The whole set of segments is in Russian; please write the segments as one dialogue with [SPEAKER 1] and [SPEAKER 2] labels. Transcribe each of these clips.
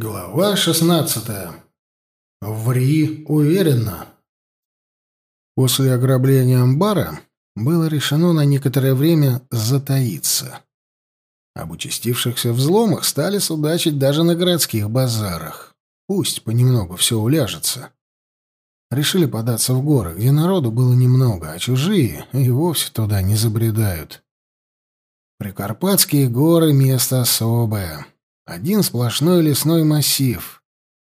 [SPEAKER 1] Глава шестнадцатая. Ври уверенно. После ограбления амбара было решено на некоторое время затаиться. Об участившихся взломах стали судачить даже на городских базарах. Пусть понемногу все уляжется. Решили податься в горы, где народу было немного, а чужие и вовсе туда не забредают. Прикарпатские горы — место особое. Один сплошной лесной массив,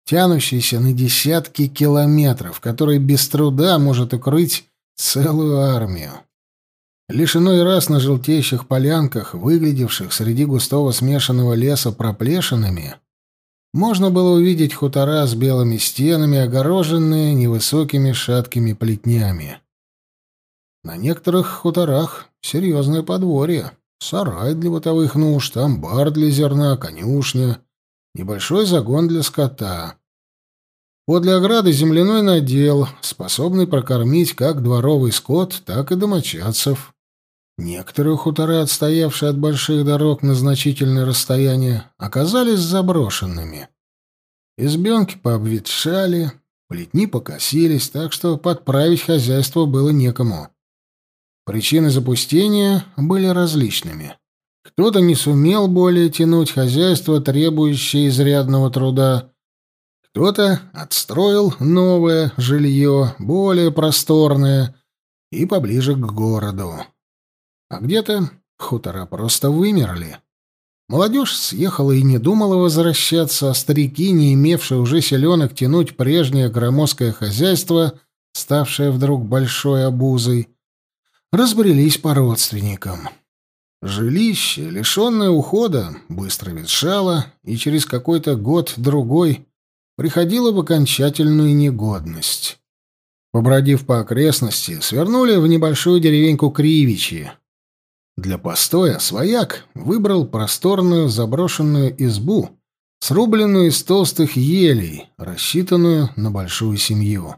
[SPEAKER 1] тянущийся на десятки километров, который без труда может укрыть целую армию. Лишь иной раз на желтеющих полянках, выглядевших среди густого смешанного леса проплешинами, можно было увидеть хутора с белыми стенами, огороженные невысокими шаткими плетнями. На некоторых хуторах серьезное подворье. Сарай для бытовых нужд, амбар для зерна, конюшня, небольшой загон для скота. Подле ограды земляной надел, способный прокормить как дворовый скот, так и домочадцев. Некоторые хутора, отстоявшие от больших дорог на значительное расстояние, оказались заброшенными. Избенки пообветшали, плетни покосились, так что подправить хозяйство было некому. Причины запустения были различными. Кто-то не сумел более тянуть хозяйство, требующее изрядного труда. Кто-то отстроил новое жилье, более просторное и поближе к городу. А где-то хутора просто вымерли. Молодежь съехала и не думала возвращаться, а старики, не имевшие уже селенок тянуть прежнее громоздкое хозяйство, ставшее вдруг большой обузой, разбрелись по родственникам. Жилище, лишенное ухода, быстро ветшало и через какой-то год-другой приходило в окончательную негодность. Побродив по окрестности, свернули в небольшую деревеньку Кривичи. Для постоя свояк выбрал просторную заброшенную избу, срубленную из толстых елей, рассчитанную на большую семью.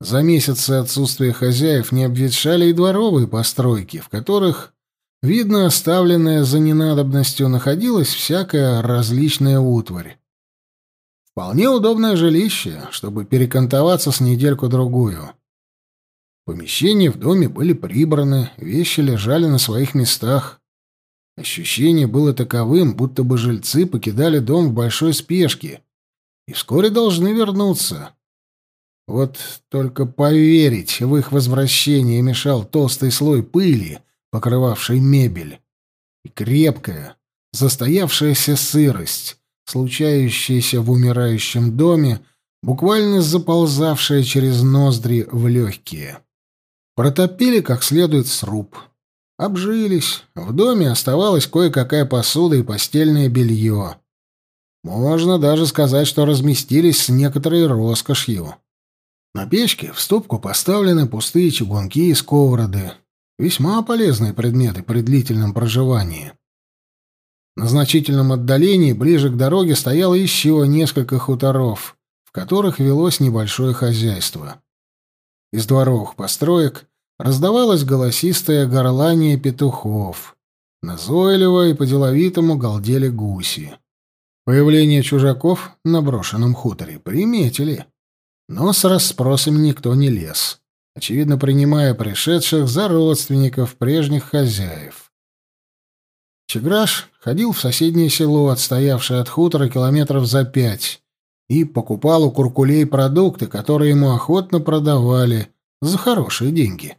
[SPEAKER 1] За месяцы отсутствия хозяев не обветшали и дворовые постройки, в которых, видно, оставленная за ненадобностью, находилась всякая различная утварь. Вполне удобное жилище, чтобы перекантоваться с недельку-другую. Помещения в доме были прибраны, вещи лежали на своих местах. Ощущение было таковым, будто бы жильцы покидали дом в большой спешке и вскоре должны вернуться. Вот только поверить в их возвращение мешал толстый слой пыли, покрывавший мебель, и крепкая, застоявшаяся сырость, случающаяся в умирающем доме, буквально заползавшая через ноздри в легкие. Протопили как следует сруб. Обжились. В доме оставалась кое-какая посуда и постельное белье. Можно даже сказать, что разместились с некоторой роскошью. На печке в стопку поставлены пустые чугунки и сковороды. Весьма полезные предметы при длительном проживании. На значительном отдалении, ближе к дороге, стояло еще несколько хуторов, в которых велось небольшое хозяйство. Из дворовых построек раздавалось голосистое горлание петухов. Назойливо и по-деловитому галдели гуси. Появление чужаков на брошенном хуторе приметили. Но с расспросами никто не лез, очевидно, принимая пришедших за родственников прежних хозяев. Чеграш ходил в соседнее село, отстоявшее от хутора километров за пять, и покупал у куркулей продукты, которые ему охотно продавали за хорошие деньги.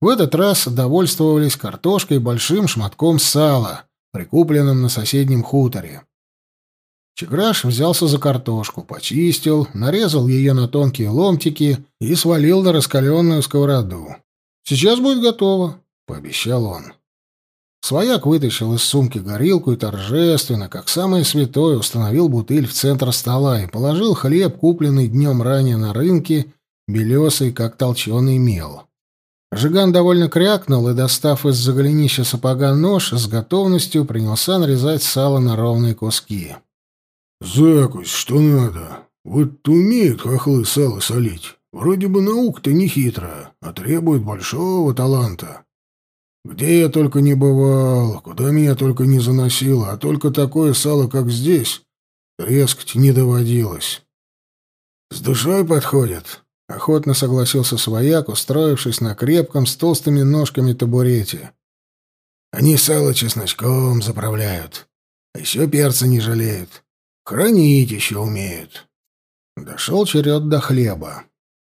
[SPEAKER 1] В этот раз довольствовались картошкой и большим шматком сала, прикупленным на соседнем хуторе. Чеграш взялся за картошку, почистил, нарезал ее на тонкие ломтики и свалил на раскаленную сковороду. «Сейчас будет готово», — пообещал он. Свояк вытащил из сумки горилку и торжественно, как самое святое, установил бутыль в центр стола и положил хлеб, купленный днем ранее на рынке, белесый, как толченый мел. Жиган довольно крякнул и, достав из-за голенища сапога нож, с готовностью принялся нарезать сало на ровные куски.
[SPEAKER 2] «Закусь, что надо. Вот умеют хохлы сало солить. Вроде бы наука-то не хитрая, а требует большого таланта. Где я только не бывал, куда меня только не заносило, а только такое сало, как здесь, трескать не доводилось. «С душой подходит», — охотно согласился свояк, устроившись на крепком с толстыми ножками табурете. «Они сало чесночком заправляют, а еще перца не жалеют. Хранить еще умеют». Дошел черед до хлеба.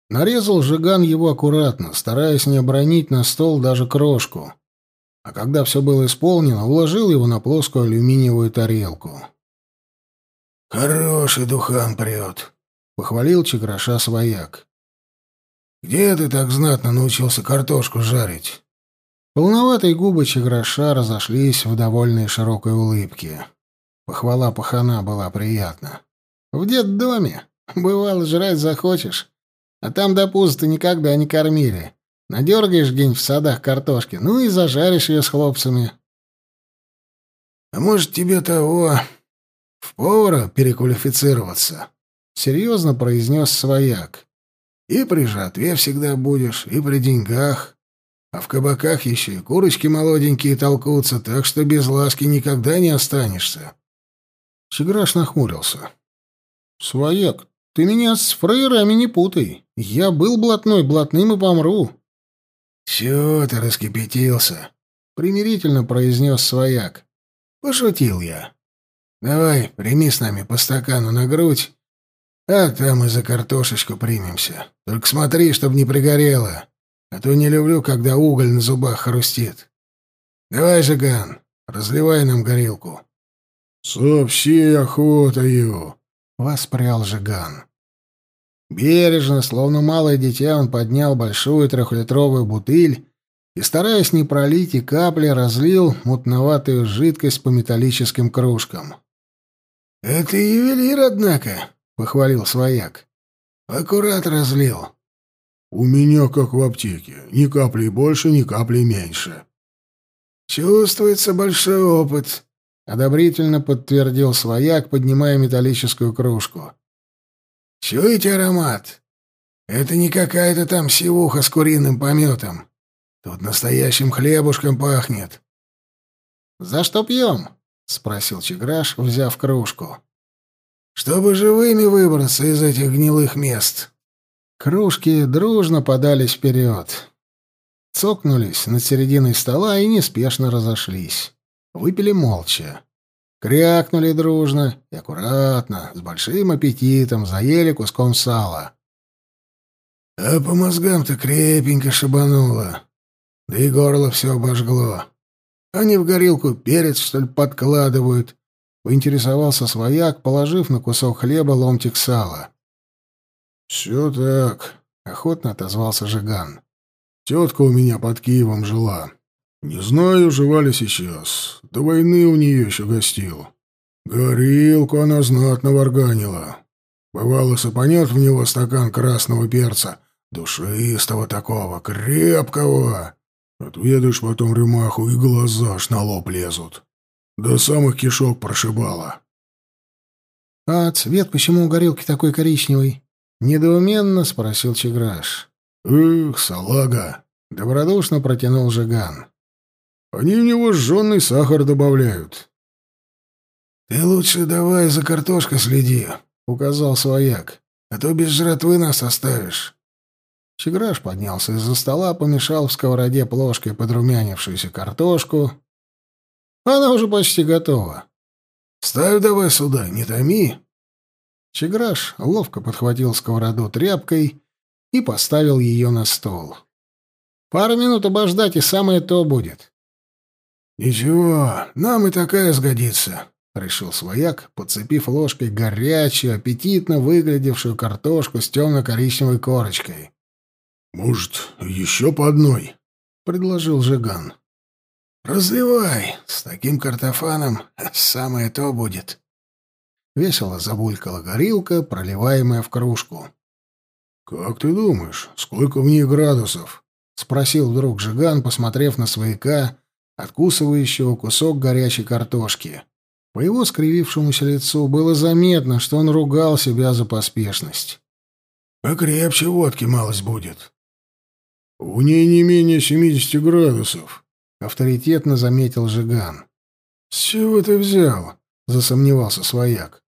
[SPEAKER 2] Нарезал Жиган его аккуратно, стараясь не обронить на стол даже крошку. А когда все было исполнено, уложил его на плоскую алюминиевую тарелку. «Хороший духан прет», — похвалил Чеграша свояк. «Где ты так знатно научился картошку жарить?» Полноватые губы Чеграша разошлись в довольной широкой улыбке. Похвала пахана была приятна. «В детдоме. Бывало, жрать захочешь. А там до пуза никогда не кормили. Надергаешь день в садах картошки, ну и зажаришь ее с хлопцами. — А может, тебе того... в повара переквалифицироваться? — серьезно произнес свояк. — И при жатве всегда будешь, и при деньгах. А в кабаках еще и курочки молоденькие толкутся, так что без ласки никогда не останешься. Чеграш нахмурился. — Свояк, ты меня с фрейрами не путай. Я был блатной, блатным и помру. Чего ты раскипятился? Примирительно произнес свояк. Пошутил я. Давай, прими с нами по стакану на грудь, а там и за картошечку примемся. Только смотри, чтоб не пригорело, а то не люблю, когда уголь на зубах хрустит. Давай, Жиган, разливай нам горилку. Сообщи охотою, воспрял Жиган. Бережно, словно малое дитя, он поднял большую трехлитровую бутыль и, стараясь не пролить и капли, разлил мутноватую жидкость по металлическим кружкам. — Это ювелир, однако, — похвалил свояк. — Аккурат разлил. — У меня как в аптеке. Ни капли больше, ни капли меньше. — Чувствуется большой опыт, — одобрительно подтвердил свояк, поднимая металлическую кружку. «Чуете аромат? Это не какая-то там сивуха с куриным пометом. Тут настоящим хлебушком пахнет». «За что пьем?» — спросил Чеграш, взяв кружку. «Чтобы живыми выбраться из этих гнилых мест». Кружки дружно подались вперед. Цокнулись над серединой стола и неспешно разошлись. Выпили молча. Крякнули дружно и аккуратно, с большим аппетитом, заели куском сала. А по мозгам-то крепенько шибануло. Да и горло все обожгло. Они в горилку перец, что ли, подкладывают? Поинтересовался свояк, положив на кусок хлеба ломтик сала. «Все так», — охотно отозвался Жиган. «Тетка у меня под Киевом жила. Не знаю, жива ли сейчас. До войны у нее еще гостил. Горилку она знатно варганила. Бывало, сапанет в него стакан красного перца, душистого такого, крепкого. Отведаешь потом рюмаху, и глаза аж на лоб лезут. До самых кишок прошибала. — А цвет почему у горилки такой коричневый? — недоуменно спросил Чеграш. — Эх, салага! — добродушно протянул Жиган. Они в него жженый сахар добавляют. «Ты лучше давай за картошкой следи», — указал свояк, «а то без жратвы нас оставишь». Чеграш поднялся из-за стола, помешал в сковороде плошкой подрумянившуюся картошку. Она уже почти готова. «Ставь давай сюда, не томи». Чеграш ловко подхватил сковороду тряпкой и поставил ее на стол. «Пару минут обождать, и самое то будет». «Ничего, нам и такая сгодится», — решил свояк, подцепив ложкой горячую, аппетитно выглядевшую картошку с темно-коричневой корочкой. «Может, еще по одной?» — предложил Жиган. «Разливай, с таким картофаном самое то будет». Весело забулькала горилка, проливаемая в кружку. «Как ты думаешь, сколько в ней градусов?» — спросил вдруг Жиган, посмотрев на свояка, откусывающего кусок горячей картошки. По его скривившемуся лицу было заметно, что он ругал себя за поспешность. «Покрепче водки малость будет». «У ней не менее семидесяти градусов», — авторитетно заметил Жиган. «С чего ты взял?» — засомневался свояк.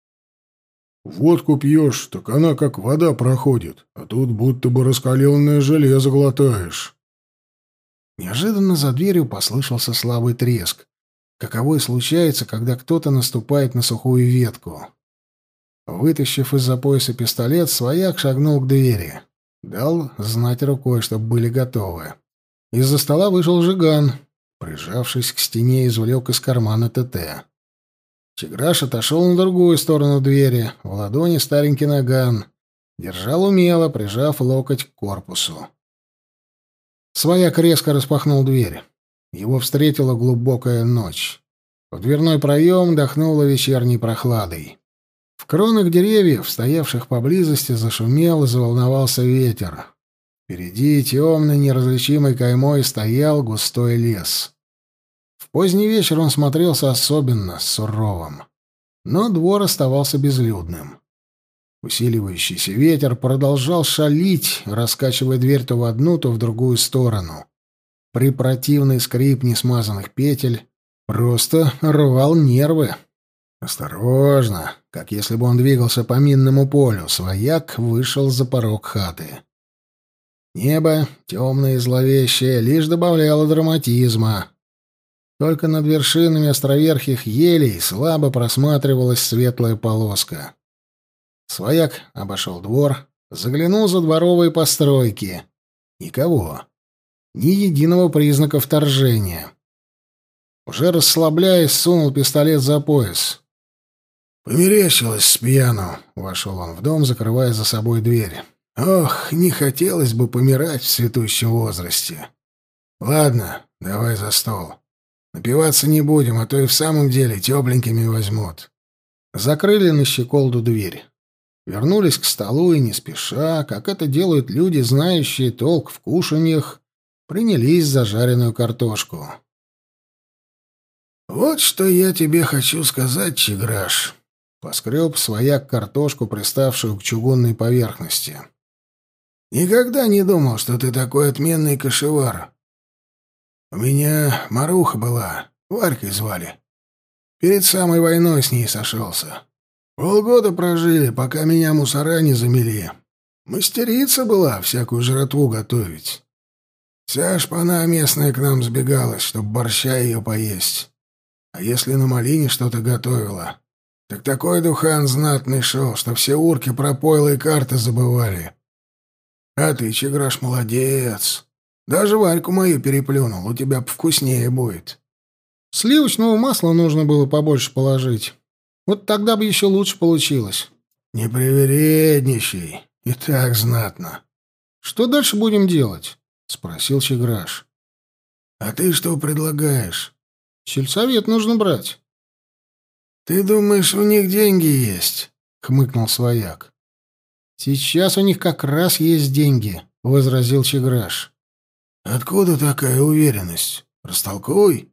[SPEAKER 2] Водку пьешь, так она как вода проходит, а тут будто бы раскаленное железо глотаешь.
[SPEAKER 1] Неожиданно за дверью послышался слабый треск. Каковой случается, когда кто-то наступает на сухую ветку. Вытащив из-за пояса пистолет, свояк шагнул к двери. Дал знать рукой, чтобы были готовы. Из-за стола вышел Жиган. Прижавшись к стене, извлек из кармана ТТ. Чеграш отошел на другую сторону двери. В ладони старенький наган. Держал умело, прижав локоть к корпусу. Свояк резко распахнул дверь. Его встретила глубокая ночь. В дверной проем дохнуло вечерней прохладой. В кронах деревьев, стоявших поблизости, зашумел и заволновался ветер. Впереди темной неразличимой каймой стоял густой лес. В поздний вечер он смотрелся особенно суровым. Но двор оставался безлюдным. Усиливающийся ветер продолжал шалить, раскачивая дверь то в одну, то в другую сторону. При противный скрип несмазанных петель просто рвал нервы. Осторожно, как если бы он двигался по минному полю, свояк вышел за порог хаты. Небо, темное и зловещее, лишь добавляло драматизма. Только над вершинами островерхих елей слабо просматривалась светлая полоска. Свояк обошел двор, заглянул за дворовые постройки. Никого. Ни единого признака вторжения. Уже расслабляясь, сунул пистолет за пояс. «Померещилось с пьяну», — вошел он в дом, закрывая за собой дверь. «Ох, не хотелось бы помирать в цветущем возрасте. Ладно, давай за стол. Напиваться не будем, а то и в самом деле тепленькими возьмут». Закрыли на щеколду дверь. Вернулись к столу и не спеша, как это делают люди, знающие толк в кушаньях, принялись за жареную картошку. «Вот что я тебе хочу сказать, Чеграш», — поскреб свояк картошку, приставшую к чугунной поверхности. «Никогда не думал, что ты такой отменный кошевар. У меня Маруха была, Варькой звали. Перед самой войной с ней сошелся. Полгода прожили, пока меня мусора не замели. Мастерица была всякую жратву готовить. Вся шпана местная к нам сбегалась, чтоб борща ее поесть. А если на малине что-то готовила, так такой духан знатный шел, что все урки про пойло и карты забывали. А ты, Чеграш, молодец. Даже Варьку мою переплюнул, у тебя повкуснее будет. Сливочного масла нужно было побольше положить. Вот тогда бы еще лучше получилось. Не привередничай. И так знатно. Что дальше будем делать? Спросил Чеграш. А ты что предлагаешь? Сельсовет нужно брать. Ты думаешь, у них деньги есть? Хмыкнул свояк. Сейчас у них как раз есть деньги, возразил Чеграш. Откуда такая уверенность? Растолкуй.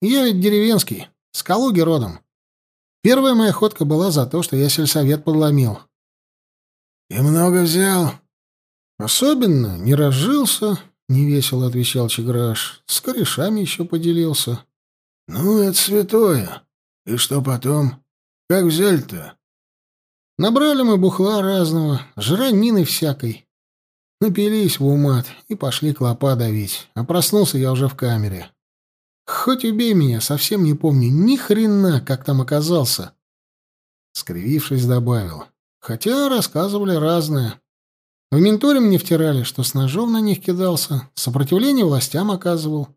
[SPEAKER 1] Я ведь деревенский, с Калуги родом. Первая моя ходка была за то, что я сельсовет подломил. «И много взял?» «Особенно не разжился», — невесело отвечал Чеграш. «С корешами еще поделился». «Ну, это святое. И что потом? Как взяли-то?» «Набрали мы бухла разного, жранины всякой. Напились в умат и пошли клопа давить, а проснулся я уже в камере. Хоть убей меня, совсем не помню ни хрена, как там оказался. Скривившись, добавил. Хотя рассказывали разное. В менторе мне втирали, что с ножом на них кидался, сопротивление властям оказывал.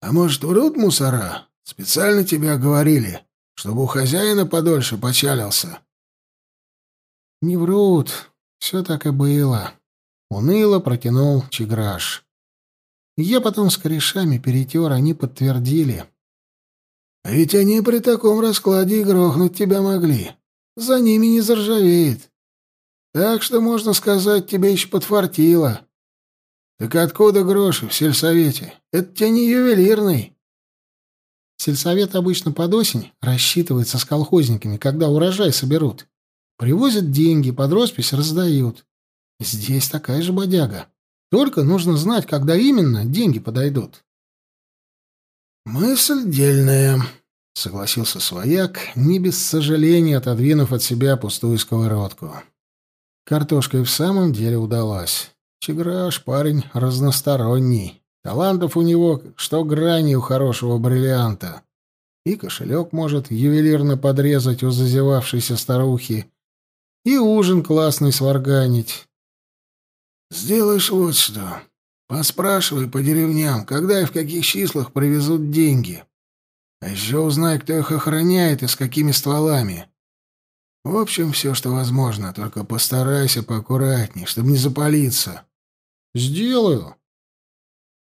[SPEAKER 1] А может, врут мусора? Специально тебя говорили, чтобы у хозяина подольше почалился. Не врут, все так и было. Уныло протянул Чиграш. Я потом с корешами перетер, они подтвердили. Ведь они при таком раскладе и грохнуть тебя могли. За ними не заржавеет. Так что, можно сказать, тебе еще подфартило. Так откуда гроши в сельсовете? Это тебе не ювелирный. Сельсовет обычно под осень рассчитывается с колхозниками, когда урожай соберут. Привозят деньги, под роспись раздают. Здесь такая же бодяга. Только нужно знать, когда именно деньги подойдут. «Мысль дельная», — согласился свояк, не без сожаления отодвинув от себя пустую сковородку. Картошка и в самом деле удалась. Чеграш парень разносторонний. Талантов у него, что грани у хорошего бриллианта. И кошелек может ювелирно подрезать у зазевавшейся старухи, и ужин классный сварганить.
[SPEAKER 2] «Сделаешь вот что. Поспрашивай по деревням, когда и в каких числах привезут деньги. А еще узнай, кто их охраняет и с какими стволами. В общем, все, что возможно, только постарайся поаккуратней, чтобы не запалиться».
[SPEAKER 1] «Сделаю».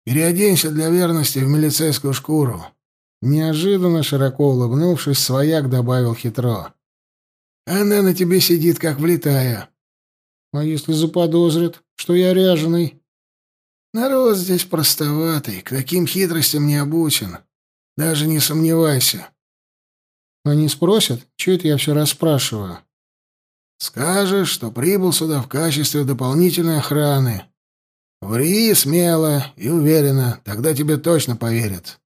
[SPEAKER 2] «Переоденься для верности в милицейскую шкуру».
[SPEAKER 1] Неожиданно, широко улыбнувшись, свояк добавил хитро.
[SPEAKER 2] «Она на тебе сидит, как влитая».
[SPEAKER 1] «А если заподозрит, что я ряженый?»
[SPEAKER 2] Народ здесь простоватый, к таким хитростям не обучен. Даже не сомневайся.
[SPEAKER 1] Они спросят, что это я все расспрашиваю.
[SPEAKER 2] Скажешь, что прибыл сюда в качестве дополнительной охраны. Ври смело и уверенно, тогда тебе точно поверят.